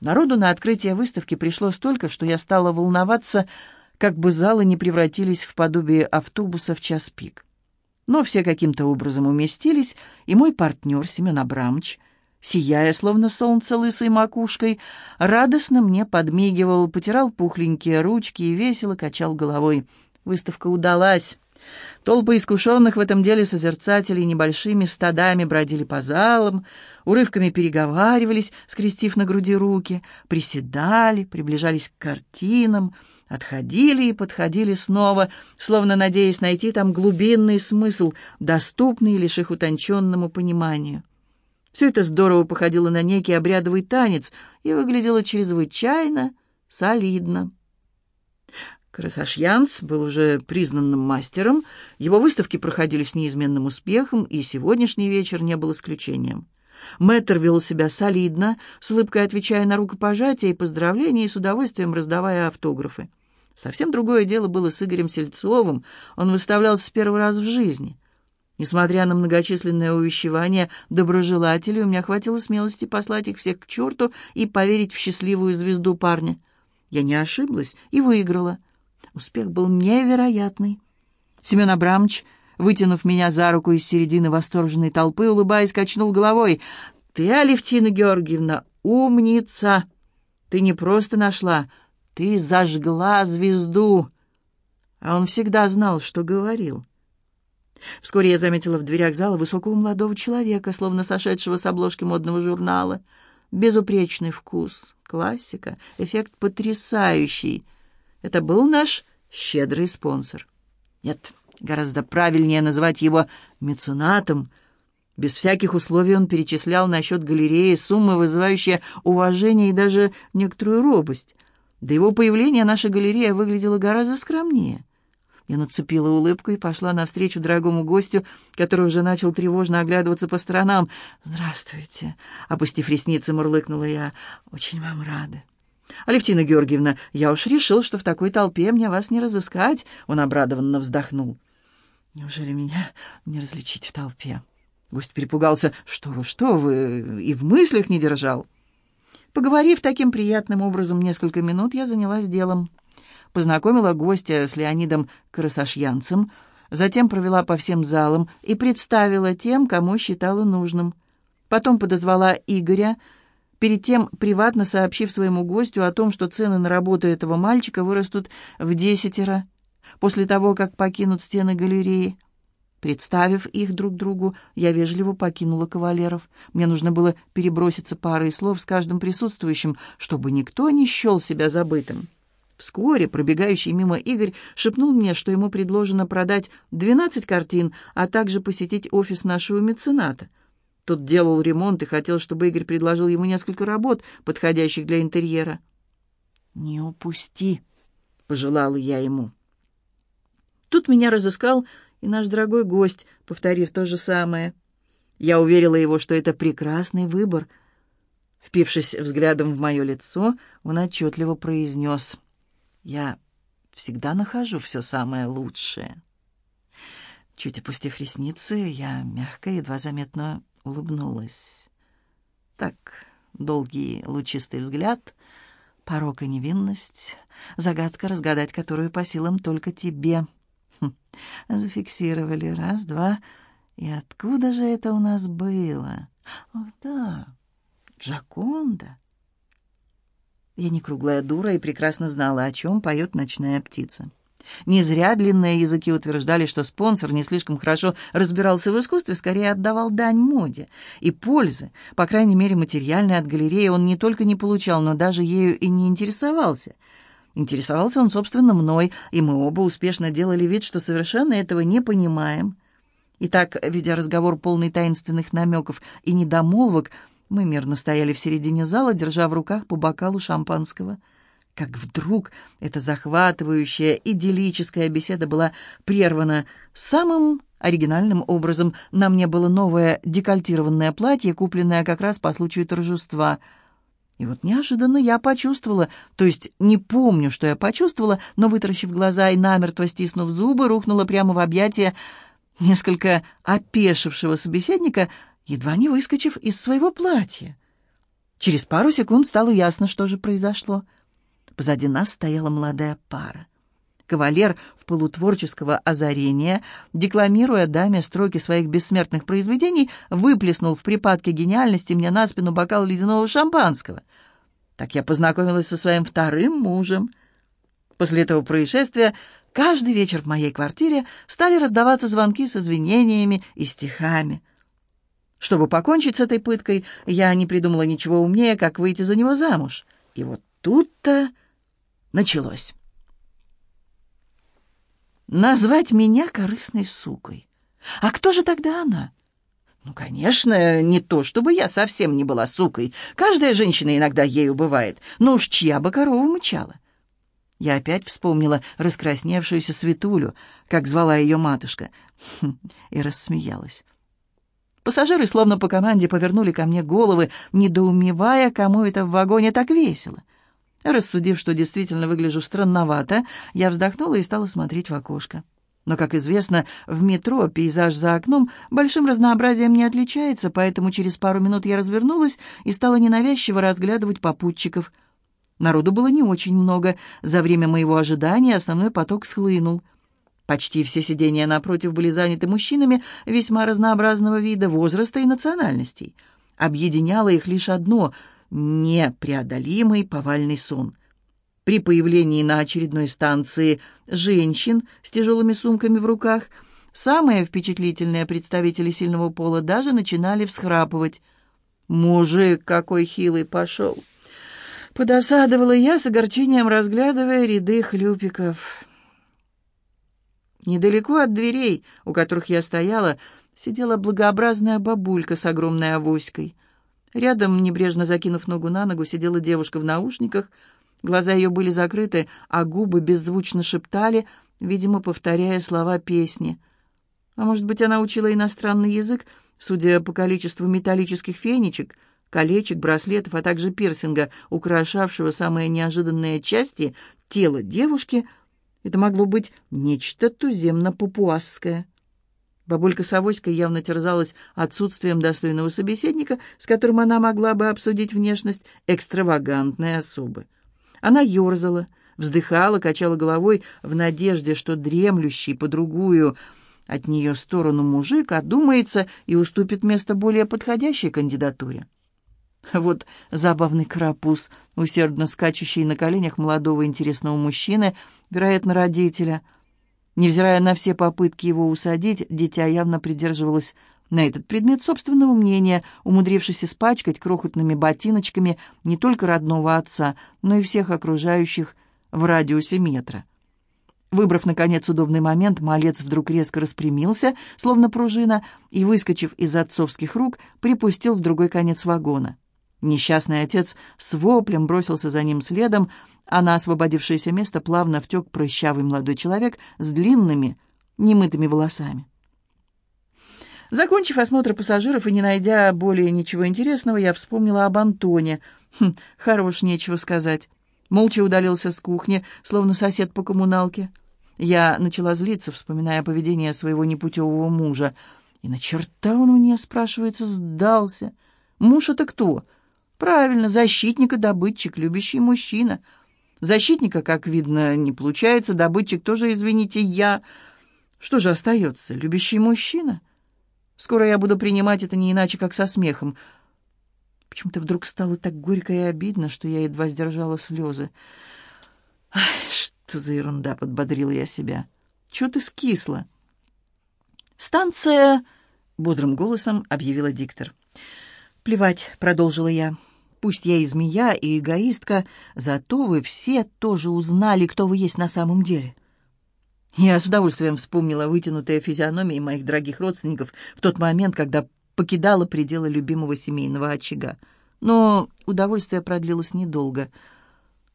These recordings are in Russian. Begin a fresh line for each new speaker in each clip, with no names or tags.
Народу на открытие выставки пришло столько, что я стала волноваться, как бы залы не превратились в подобие автобуса в час пик. Но все каким-то образом уместились, и мой партнер Семен Абрамович, сияя, словно солнце лысой макушкой, радостно мне подмигивал, потирал пухленькие ручки и весело качал головой. Выставка удалась. Толпы искушенных в этом деле созерцателей небольшими стадами бродили по залам, урывками переговаривались, скрестив на груди руки, приседали, приближались к картинам, отходили и подходили снова, словно надеясь найти там глубинный смысл, доступный лишь их утонченному пониманию. Все это здорово походило на некий обрядовый танец и выглядело чрезвычайно солидно. Красашьянц был уже признанным мастером, его выставки проходили с неизменным успехом, и сегодняшний вечер не был исключением. Мэтр вел себя солидно, с улыбкой отвечая на рукопожатия и поздравления и с удовольствием раздавая автографы. Совсем другое дело было с Игорем Сельцовым, он выставлялся с первый раз в жизни. Несмотря на многочисленное увещевание доброжелателей, у меня хватило смелости послать их всех к черту и поверить в счастливую звезду парня. Я не ошиблась и выиграла — Успех был невероятный. Семен Абрамович, вытянув меня за руку из середины восторженной толпы, улыбаясь, качнул головой. «Ты, Алевтина Георгиевна, умница! Ты не просто нашла, ты зажгла звезду!» А он всегда знал, что говорил. Вскоре я заметила в дверях зала высокого молодого человека, словно сошедшего с обложки модного журнала. Безупречный вкус, классика, эффект потрясающий — это был наш щедрый спонсор. Нет, гораздо правильнее называть его меценатом. Без всяких условий он перечислял на счет галереи суммы, вызывающие уважение и даже некоторую робость. До его появления наша галерея выглядела гораздо скромнее. Я нацепила улыбку и пошла навстречу дорогому гостю, который уже начал тревожно оглядываться по сторонам. «Здравствуйте!» — опустив ресницы, мурлыкнула я. «Очень вам рада». «Алевтина Георгиевна, я уж решил, что в такой толпе мне вас не разыскать», — он обрадованно вздохнул. «Неужели меня не различить в толпе?» Гость перепугался. «Что вы, что вы, и в мыслях не держал?» Поговорив таким приятным образом несколько минут, я занялась делом. Познакомила гостя с Леонидом Красашьянцем, затем провела по всем залам и представила тем, кому считала нужным. Потом подозвала Игоря, перед тем приватно сообщив своему гостю о том, что цены на работу этого мальчика вырастут в десятеро после того, как покинут стены галереи. Представив их друг другу, я вежливо покинула кавалеров. Мне нужно было переброситься парой слов с каждым присутствующим, чтобы никто не счел себя забытым. Вскоре пробегающий мимо Игорь шепнул мне, что ему предложено продать 12 картин, а также посетить офис нашего мецената — тот делал ремонт и хотел, чтобы Игорь предложил ему несколько работ, подходящих для интерьера. «Не упусти», — пожелала я ему. Тут меня разыскал и наш дорогой гость, повторив то же самое. Я уверила его, что это прекрасный выбор. Впившись взглядом в мое лицо, он отчетливо произнес. «Я всегда нахожу все самое лучшее». Чуть опустив ресницы, я мягко, едва заметно улыбнулась. Так, долгий лучистый взгляд, порок и невинность, загадка, разгадать которую по силам только тебе. Хм, зафиксировали раз, два, и откуда же это у нас было? Ах, да, Джаконда. Я не круглая дура и прекрасно знала, о чем поет ночная птица. Не зря длинные языки утверждали, что спонсор не слишком хорошо разбирался в искусстве, скорее отдавал дань моде. И пользы, по крайней мере материальной, от галереи он не только не получал, но даже ею и не интересовался. Интересовался он, собственно, мной, и мы оба успешно делали вид, что совершенно этого не понимаем. И так, ведя разговор полный таинственных намеков и недомолвок, мы мирно стояли в середине зала, держа в руках по бокалу шампанского – как вдруг эта захватывающая, идиллическая беседа была прервана самым оригинальным образом. На мне было новое декольтированное платье, купленное как раз по случаю торжества. И вот неожиданно я почувствовала, то есть не помню, что я почувствовала, но, вытаращив глаза и намертво стиснув зубы, рухнула прямо в объятия несколько опешившего собеседника, едва не выскочив из своего платья. Через пару секунд стало ясно, что же произошло. Позади нас стояла молодая пара. Кавалер в полутворческого озарения, декламируя даме строки своих бессмертных произведений, выплеснул в припадке гениальности мне на спину бокал ледяного шампанского. Так я познакомилась со своим вторым мужем. После этого происшествия каждый вечер в моей квартире стали раздаваться звонки с извинениями и стихами. Чтобы покончить с этой пыткой, я не придумала ничего умнее, как выйти за него замуж. И вот тут-то началось. Назвать меня корыстной сукой. А кто же тогда она? Ну, конечно, не то, чтобы я совсем не была сукой. Каждая женщина иногда ею бывает. Но уж чья бы корова мычала. Я опять вспомнила раскрасневшуюся Светулю, как звала ее матушка, и рассмеялась. Пассажиры, словно по команде, повернули ко мне головы, недоумевая, кому это в вагоне так весело. Рассудив, что действительно выгляжу странновато, я вздохнула и стала смотреть в окошко. Но, как известно, в метро пейзаж за окном большим разнообразием не отличается, поэтому через пару минут я развернулась и стала ненавязчиво разглядывать попутчиков. Народу было не очень много. За время моего ожидания основной поток схлынул — Почти все сиденья напротив были заняты мужчинами весьма разнообразного вида, возраста и национальностей. Объединяло их лишь одно — непреодолимый повальный сон. При появлении на очередной станции женщин с тяжелыми сумками в руках самые впечатлительные представители сильного пола даже начинали всхрапывать. «Мужик какой хилый пошел!» Подосадовала я с огорчением, разглядывая ряды хлюпиков. Недалеко от дверей, у которых я стояла, сидела благообразная бабулька с огромной авоськой. Рядом, небрежно закинув ногу на ногу, сидела девушка в наушниках. Глаза ее были закрыты, а губы беззвучно шептали, видимо, повторяя слова песни. А может быть, она учила иностранный язык, судя по количеству металлических фенечек, колечек, браслетов, а также пирсинга, украшавшего самые неожиданные части тела девушки — это могло быть нечто туземно-папуасское. Бабулька Савоська явно терзалась отсутствием достойного собеседника, с которым она могла бы обсудить внешность экстравагантной особы. Она ерзала, вздыхала, качала головой в надежде, что дремлющий по другую от нее сторону мужик одумается и уступит место более подходящей кандидатуре. Вот забавный карапуз, усердно скачущий на коленях молодого интересного мужчины, вероятно, родителя. Невзирая на все попытки его усадить, дитя явно придерживалось на этот предмет собственного мнения, умудрившись испачкать крохотными ботиночками не только родного отца, но и всех окружающих в радиусе метра. Выбрав, наконец, удобный момент, малец вдруг резко распрямился, словно пружина, и, выскочив из отцовских рук, припустил в другой конец вагона. Несчастный отец с воплем бросился за ним следом, а на освободившееся место плавно втек прыщавый молодой человек с длинными, немытыми волосами. Закончив осмотр пассажиров и не найдя более ничего интересного, я вспомнила об Антоне. Хм, хорош, нечего сказать. Молча удалился с кухни, словно сосед по коммуналке. Я начала злиться, вспоминая поведение своего непутевого мужа. И на черта он мне, спрашивается, сдался. Муж это кто? Правильно, защитник и добытчик, любящий мужчина. Защитника, как видно, не получается, добытчик тоже, извините, я. Что же остается? Любящий мужчина? Скоро я буду принимать это не иначе, как со смехом. Почему-то вдруг стало так горько и обидно, что я едва сдержала слезы. Ай, что за ерунда, подбодрила я себя. Чего ты скисла? Станция, бодрым голосом объявила диктор. Плевать, продолжила я. Пусть я и змея, и эгоистка, зато вы все тоже узнали, кто вы есть на самом деле. Я с удовольствием вспомнила вытянутые физиономии моих дорогих родственников в тот момент, когда покидала пределы любимого семейного очага. Но удовольствие продлилось недолго.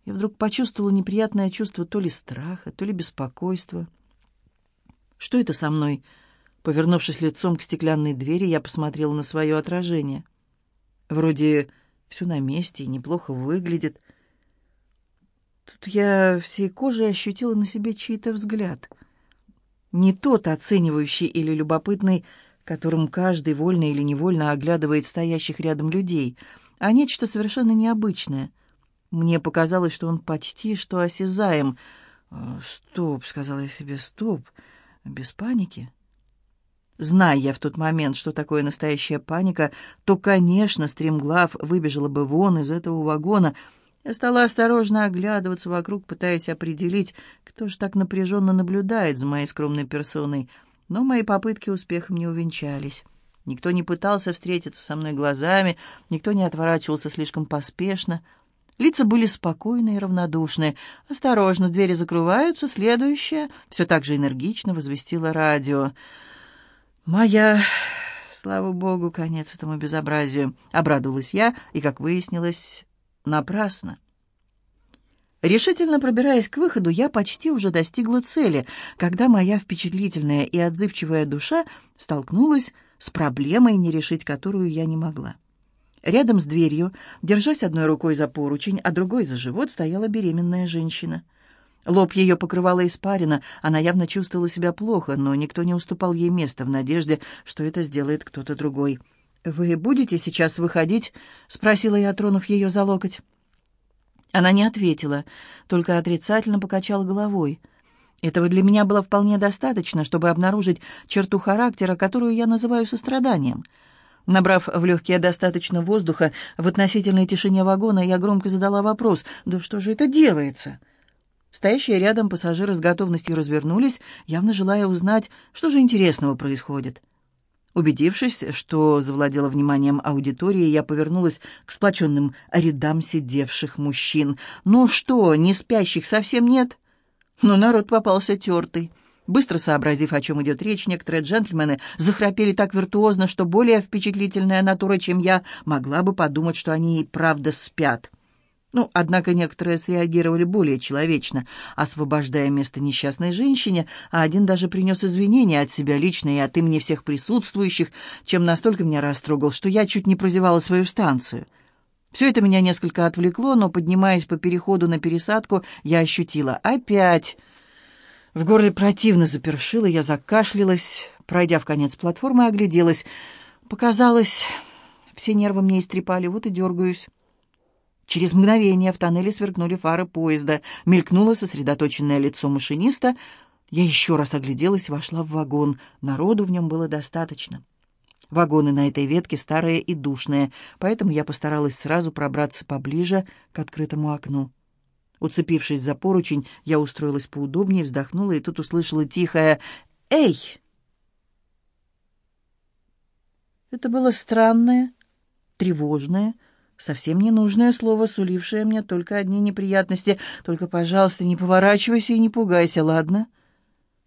Я вдруг почувствовала неприятное чувство то ли страха, то ли беспокойства. «Что это со мной?» Повернувшись лицом к стеклянной двери, я посмотрела на свое отражение. Вроде все на месте и неплохо выглядит. Тут я всей кожей ощутила на себе чей-то взгляд. Не тот оценивающий или любопытный, которым каждый вольно или невольно оглядывает стоящих рядом людей, а нечто совершенно необычное. Мне показалось, что он почти что осязаем. «Э, «Стоп», — сказала я себе, — «стоп, без паники». Зная я в тот момент, что такое настоящая паника, то, конечно, стремглав выбежала бы вон из этого вагона. Я стала осторожно оглядываться вокруг, пытаясь определить, кто же так напряженно наблюдает за моей скромной персоной. Но мои попытки успехом не увенчались. Никто не пытался встретиться со мной глазами, никто не отворачивался слишком поспешно. Лица были спокойные и равнодушные. «Осторожно, двери закрываются, следующее...» Все так же энергично возвестило радио. «Моя, слава богу, конец этому безобразию!» — обрадовалась я, и, как выяснилось, напрасно. Решительно пробираясь к выходу, я почти уже достигла цели, когда моя впечатлительная и отзывчивая душа столкнулась с проблемой, не решить которую я не могла. Рядом с дверью, держась одной рукой за поручень, а другой за живот, стояла беременная женщина — Лоб ее покрывала испарина, она явно чувствовала себя плохо, но никто не уступал ей места в надежде, что это сделает кто-то другой. «Вы будете сейчас выходить?» — спросила я, тронув ее за локоть. Она не ответила, только отрицательно покачала головой. Этого для меня было вполне достаточно, чтобы обнаружить черту характера, которую я называю состраданием. Набрав в легкие достаточно воздуха, в относительной тишине вагона я громко задала вопрос «Да что же это делается?» Стоящие рядом пассажиры с готовностью развернулись, явно желая узнать, что же интересного происходит. Убедившись, что завладела вниманием аудитории, я повернулась к сплоченным рядам сидевших мужчин. «Ну что, не спящих совсем нет?» Но народ попался тертый. Быстро сообразив, о чем идет речь, некоторые джентльмены захрапели так виртуозно, что более впечатлительная натура, чем я, могла бы подумать, что они и правда спят. Ну, однако некоторые среагировали более человечно, освобождая место несчастной женщине, а один даже принес извинения от себя лично и от имени всех присутствующих, чем настолько меня растрогал, что я чуть не прозевала свою станцию. Все это меня несколько отвлекло, но, поднимаясь по переходу на пересадку, я ощутила «опять». В горле противно запершило, я закашлялась, пройдя в конец платформы, огляделась. Показалось, все нервы мне истрепали, вот и дергаюсь. Через мгновение в тоннеле сверкнули фары поезда, мелькнуло сосредоточенное лицо машиниста. Я еще раз огляделась и вошла в вагон. Народу в нем было достаточно. Вагоны на этой ветке старые и душные, поэтому я постаралась сразу пробраться поближе к открытому окну. Уцепившись за поручень, я устроилась поудобнее, вздохнула и тут услышала тихое «Эй!». Это было странное, тревожное, Совсем ненужное слово, сулившее мне только одни неприятности. Только, пожалуйста, не поворачивайся и не пугайся, ладно?»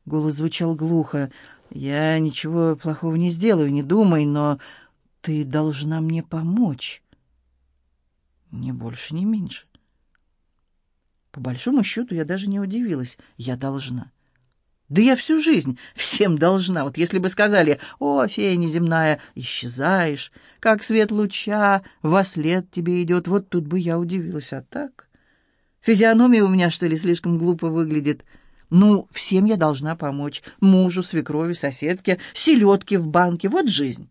Голос звучал глухо. «Я ничего плохого не сделаю, не думай, но ты должна мне помочь. Не больше, не меньше». По большому счету, я даже не удивилась. Я должна. Да я всю жизнь всем должна. Вот если бы сказали, о, фея неземная, исчезаешь, как свет луча, во след тебе идет, вот тут бы я удивилась. А так? Физиономия у меня, что ли, слишком глупо выглядит? Ну, всем я должна помочь. Мужу, свекрови, соседке, селедке в банке. Вот жизнь.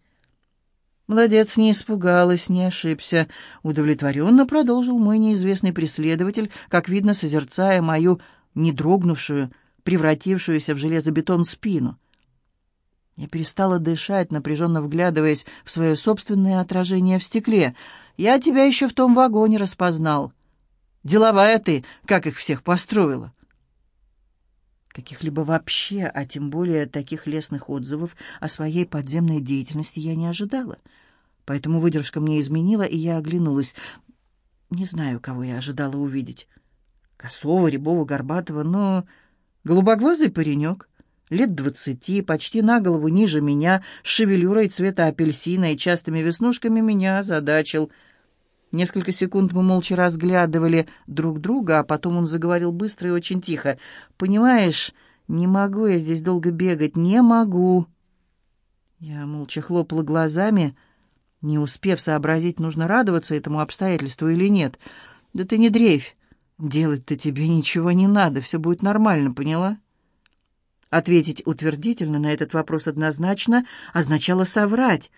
Молодец, не испугалась, не ошибся. Удовлетворенно продолжил мой неизвестный преследователь, как видно, созерцая мою не дрогнувшую, превратившуюся в железобетон спину. Я перестала дышать, напряженно вглядываясь в свое собственное отражение в стекле. «Я тебя еще в том вагоне распознал. Деловая ты, как их всех построила». Каких-либо вообще, а тем более таких лестных отзывов о своей подземной деятельности я не ожидала. Поэтому выдержка мне изменила, и я оглянулась. Не знаю, кого я ожидала увидеть. Косого, рябого, горбатого, но Голубоглазый паренек, лет двадцати, почти на голову ниже меня, с шевелюрой цвета апельсина и частыми веснушками меня озадачил. Несколько секунд мы молча разглядывали друг друга, а потом он заговорил быстро и очень тихо. «Понимаешь, не могу я здесь долго бегать, не могу». Я молча хлопала глазами, не успев сообразить, нужно радоваться этому обстоятельству или нет. «Да ты не дрейфь. «Делать-то тебе ничего не надо, все будет нормально, поняла?» Ответить утвердительно на этот вопрос однозначно означало соврать.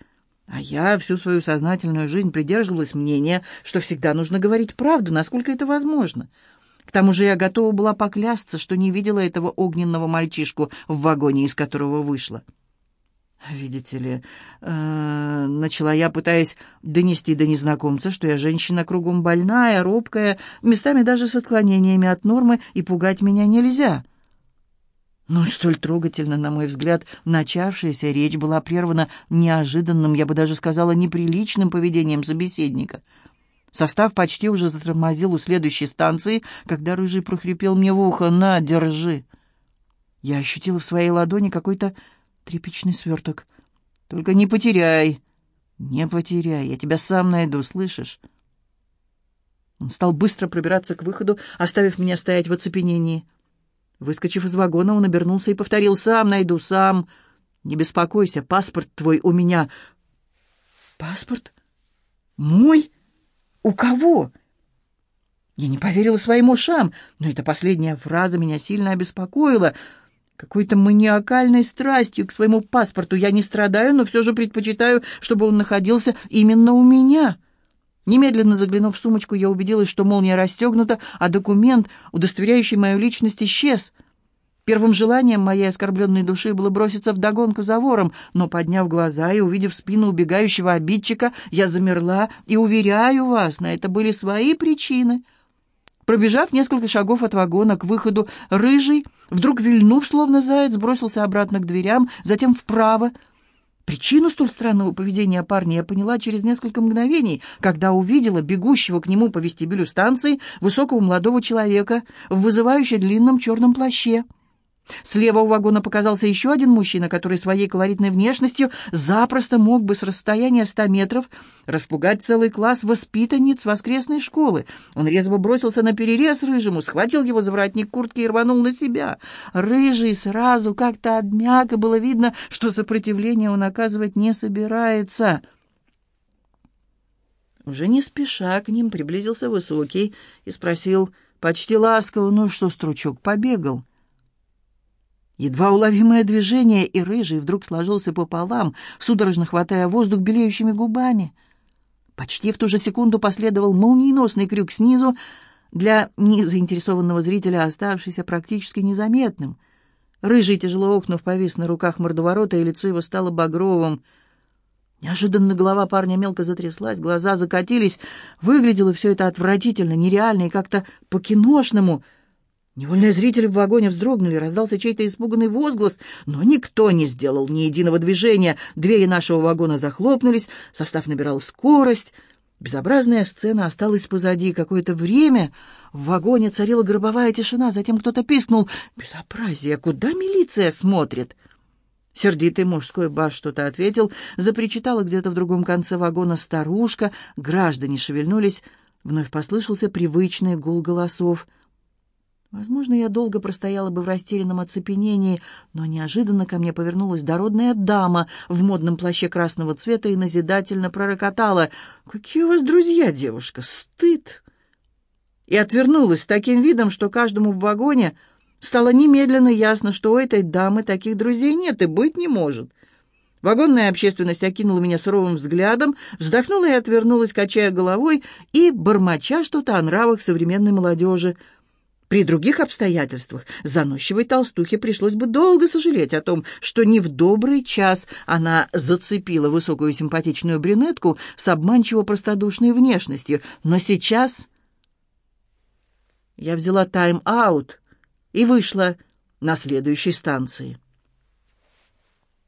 А я всю свою сознательную жизнь придерживалась мнения, что всегда нужно говорить правду, насколько это возможно. К тому же я готова была поклясться, что не видела этого огненного мальчишку в вагоне, из которого вышла. «Видите ли, э, начала я, пытаясь донести до незнакомца, что я женщина кругом больная, робкая, местами даже с отклонениями от нормы, и пугать меня нельзя». Но столь трогательно, на мой взгляд, начавшаяся речь была прервана неожиданным, я бы даже сказала, неприличным поведением собеседника. Состав почти уже затормозил у следующей станции, когда Рыжий прохрипел мне в ухо «На, держи!». Я ощутила в своей ладони какой-то тряпичный сверток. «Только не потеряй!» «Не потеряй, я тебя сам найду, слышишь?» Он стал быстро пробираться к выходу, оставив меня стоять в оцепенении. Выскочив из вагона, он обернулся и повторил «Сам найду, сам». «Не беспокойся, паспорт твой у меня». «Паспорт? Мой? У кого?» Я не поверила своим ушам, но эта последняя фраза меня сильно обеспокоила. Какой-то маниакальной страстью к своему паспорту я не страдаю, но все же предпочитаю, чтобы он находился именно у меня». Немедленно заглянув в сумочку, я убедилась, что молния расстегнута, а документ, удостоверяющий мою личность, исчез. Первым желанием моей оскорбленной души было броситься в догонку за вором, но, подняв глаза и увидев спину убегающего обидчика, я замерла и, уверяю вас, на это были свои причины. Пробежав несколько шагов от вагона к выходу, рыжий, вдруг вильнув, словно заяц, бросился обратно к дверям, затем вправо — Причину столь странного поведения парня я поняла через несколько мгновений, когда увидела бегущего к нему по вестибюлю станции высокого молодого человека в вызывающе длинном черном плаще. Слева у вагона показался еще один мужчина, который своей колоритной внешностью запросто мог бы с расстояния ста метров распугать целый класс воспитанниц воскресной школы. Он резво бросился на перерез рыжему, схватил его за воротник куртки и рванул на себя. Рыжий сразу как-то обмяк, и было видно, что сопротивление он оказывать не собирается. Уже не спеша к ним приблизился высокий и спросил почти ласково, «Ну что, стручок, побегал?» Едва уловимое движение, и рыжий вдруг сложился пополам, судорожно хватая воздух белеющими губами. Почти в ту же секунду последовал молниеносный крюк снизу, для незаинтересованного зрителя оставшийся практически незаметным. Рыжий, тяжело охнув, повис на руках мордоворота, и лицо его стало багровым. Неожиданно голова парня мелко затряслась, глаза закатились. Выглядело все это отвратительно, нереально и как-то по-киношному — Невольные зрители в вагоне вздрогнули, раздался чей-то испуганный возглас, но никто не сделал ни единого движения. Двери нашего вагона захлопнулись, состав набирал скорость. Безобразная сцена осталась позади. Какое-то время в вагоне царила гробовая тишина, затем кто-то пискнул. «Безобразие! Куда милиция смотрит?» Сердитый мужской бас что-то ответил, запричитала где-то в другом конце вагона старушка, граждане шевельнулись, вновь послышался привычный гул голосов — Возможно, я долго простояла бы в растерянном оцепенении, но неожиданно ко мне повернулась дородная дама в модном плаще красного цвета и назидательно пророкотала. «Какие у вас друзья, девушка? Стыд!» И отвернулась с таким видом, что каждому в вагоне стало немедленно ясно, что у этой дамы таких друзей нет и быть не может. Вагонная общественность окинула меня суровым взглядом, вздохнула и отвернулась, качая головой и бормоча что-то о нравах современной молодежи — при других обстоятельствах заносчивой толстухе пришлось бы долго сожалеть о том, что не в добрый час она зацепила высокую симпатичную брюнетку с обманчиво простодушной внешностью. Но сейчас я взяла тайм-аут и вышла на следующей станции.